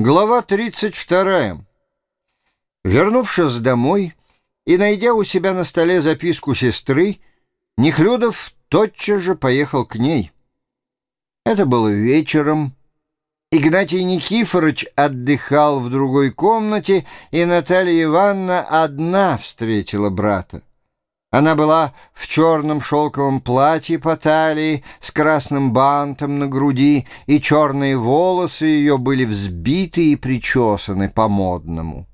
Глава 32. Вернувшись домой и найдя у себя на столе записку сестры, Нехлюдов тотчас же поехал к ней. Это было вечером. Игнатий Никифорович отдыхал в другой комнате, и Наталья Ивановна одна встретила брата. Она была в черном шелковом платье по талии, с красным бантом на груди, и черные волосы ее были взбиты и причесаны по-модному.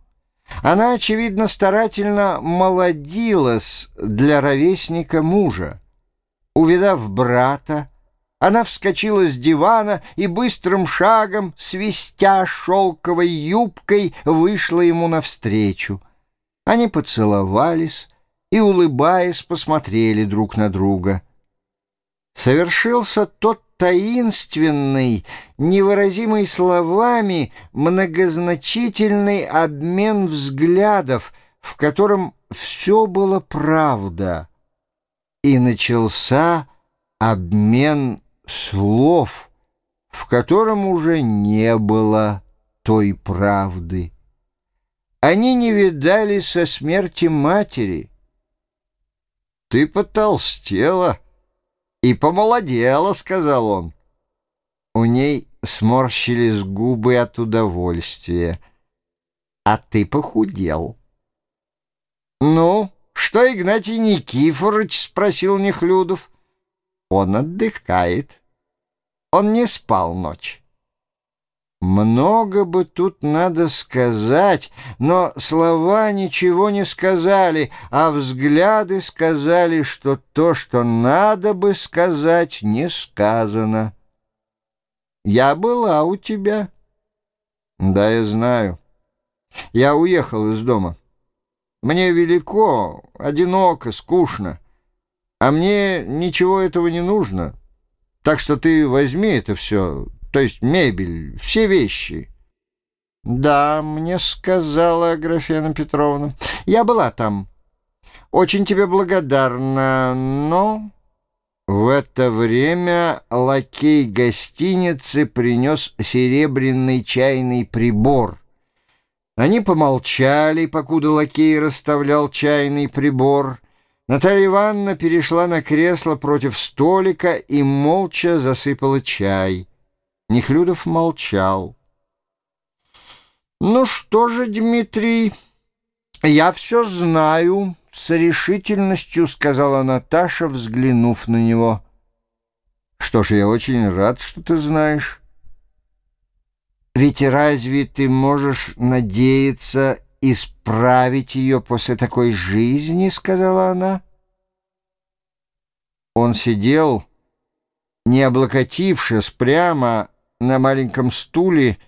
Она, очевидно, старательно молодилась для ровесника мужа. Увидав брата, она вскочила с дивана и быстрым шагом, свистя шелковой юбкой, вышла ему навстречу. Они поцеловались, и, улыбаясь, посмотрели друг на друга. Совершился тот таинственный, невыразимый словами, многозначительный обмен взглядов, в котором все было правда, и начался обмен слов, в котором уже не было той правды. Они не видали со смерти матери — «Ты потолстела и помолодела», — сказал он. У ней сморщились губы от удовольствия. «А ты похудел». «Ну, что Игнатий Никифорович?» — спросил Нехлюдов. «Он отдыхает. Он не спал ночь». Много бы тут надо сказать, но слова ничего не сказали, а взгляды сказали, что то, что надо бы сказать, не сказано. «Я была у тебя». «Да, я знаю. Я уехал из дома. Мне велико, одиноко, скучно, а мне ничего этого не нужно. Так что ты возьми это все, то есть мебель, все вещи. Да, мне сказала Аграфена Петровна. Я была там. Очень тебе благодарна, но... В это время лакей гостиницы принес серебряный чайный прибор. Они помолчали, покуда лакей расставлял чайный прибор. Наталья Ивановна перешла на кресло против столика и молча засыпала чай. Нехлюдов молчал. «Ну что же, Дмитрий, я все знаю», — с решительностью сказала Наташа, взглянув на него. «Что ж, я очень рад, что ты знаешь». «Ведь разве ты можешь надеяться исправить ее после такой жизни?» — сказала она. Он сидел, не облокотившись прямо, на маленьком стуле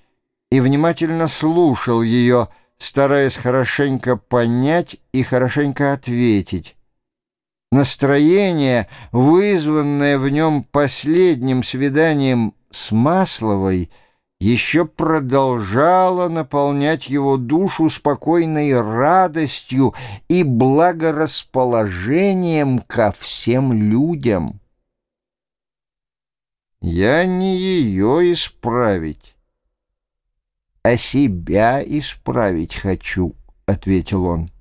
и внимательно слушал ее, стараясь хорошенько понять и хорошенько ответить. Настроение, вызванное в нем последним свиданием с Масловой, еще продолжало наполнять его душу спокойной радостью и благорасположением ко всем людям. Я не ее исправить, а себя исправить хочу, — ответил он.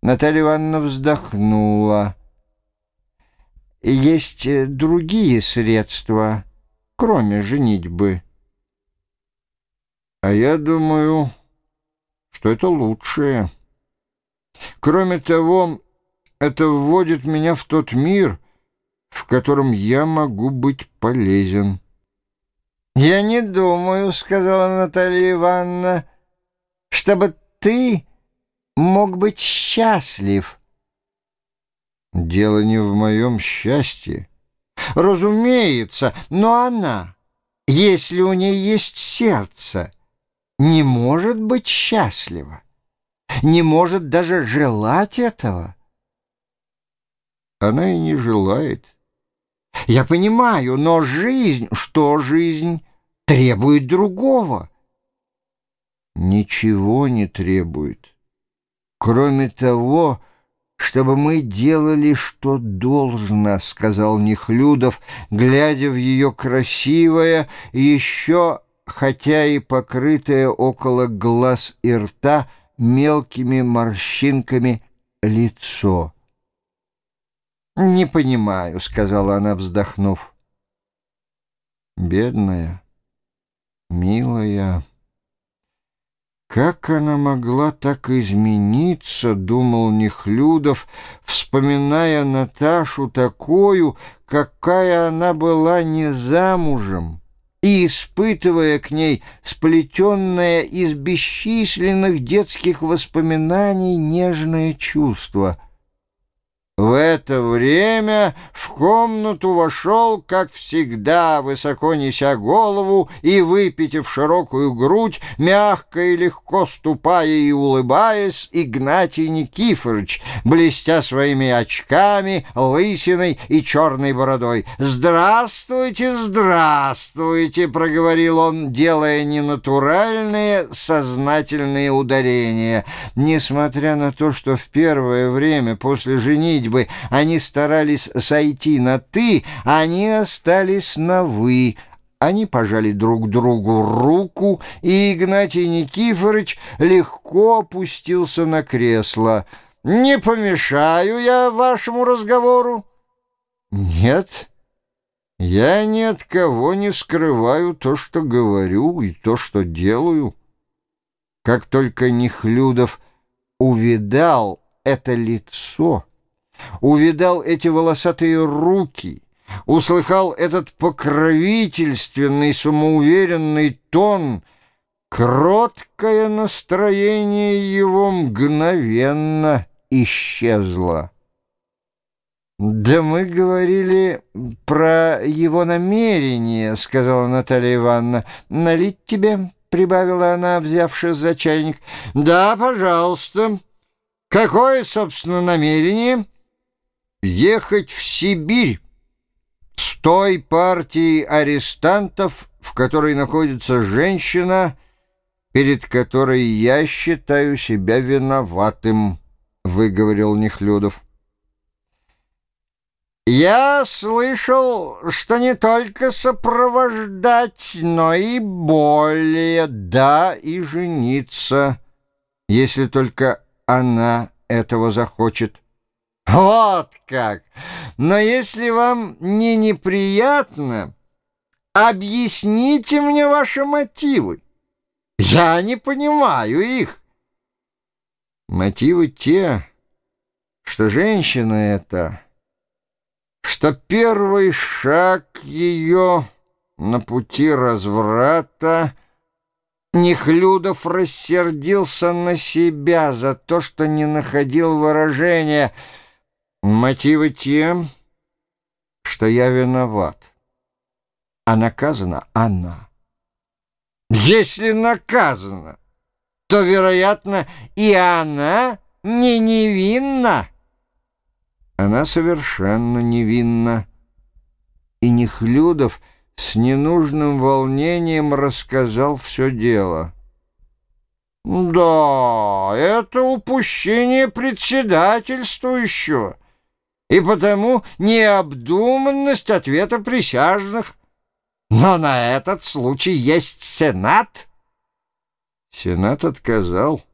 Наталья Ивановна вздохнула. Есть другие средства, кроме женитьбы. А я думаю, что это лучшее. Кроме того, это вводит меня в тот мир — в котором я могу быть полезен. «Я не думаю, — сказала Наталья Ивановна, — чтобы ты мог быть счастлив». «Дело не в моем счастье». «Разумеется, но она, если у ней есть сердце, не может быть счастлива, не может даже желать этого». Она и не желает. Я понимаю, но жизнь, что жизнь, требует другого. Ничего не требует, кроме того, чтобы мы делали, что должно, — сказал Нехлюдов, глядя в ее красивое, еще хотя и покрытое около глаз и рта мелкими морщинками лицо. «Не понимаю», — сказала она, вздохнув. «Бедная, милая». Как она могла так измениться, думал Нехлюдов, вспоминая Наташу такую, какая она была не замужем, и испытывая к ней сплетенное из бесчисленных детских воспоминаний нежное чувство — в это время в комнату вошел, как всегда, высоко неся голову и выпитив широкую грудь, мягко и легко ступая и улыбаясь, Игнатий Никифорович, блестя своими очками, лысиной и черной бородой. «Здравствуйте, здравствуйте!» — проговорил он, делая ненатуральные сознательные ударения. Несмотря на то, что в первое время после женитьбы женитьбы они старались сойти на «ты», они остались на «вы». Они пожали друг другу руку, и Игнатий Никифорович легко опустился на кресло. «Не помешаю я вашему разговору?» «Нет, я ни от кого не скрываю то, что говорю, и то, что делаю». Как только Нехлюдов увидал это лицо увидал эти волосатые руки, услыхал этот покровительственный, самоуверенный тон, кроткое настроение его мгновенно исчезло. «Да мы говорили про его намерение», — сказала Наталья Ивановна. «Налить тебе?» — прибавила она, взявшись за чайник. «Да, пожалуйста. Какое, собственно, намерение?» Ехать в Сибирь с той партией арестантов, в которой находится женщина, перед которой я считаю себя виноватым, — выговорил Нехлюдов. «Я слышал, что не только сопровождать, но и более, да, и жениться, если только она этого захочет». Вот как! Но если вам не неприятно, объясните мне ваши мотивы. Я не понимаю их. Мотивы те, что женщина эта, что первый шаг ее на пути разврата Нехлюдов рассердился на себя за то, что не находил выражения — Мотивы тем, что я виноват, а наказана она. Если наказана, то, вероятно, и она не невинна. Она совершенно невинна. И Нехлюдов с ненужным волнением рассказал все дело. «Да, это упущение председательствующего» и потому необдуманность ответа присяжных. Но на этот случай есть Сенат. Сенат отказал.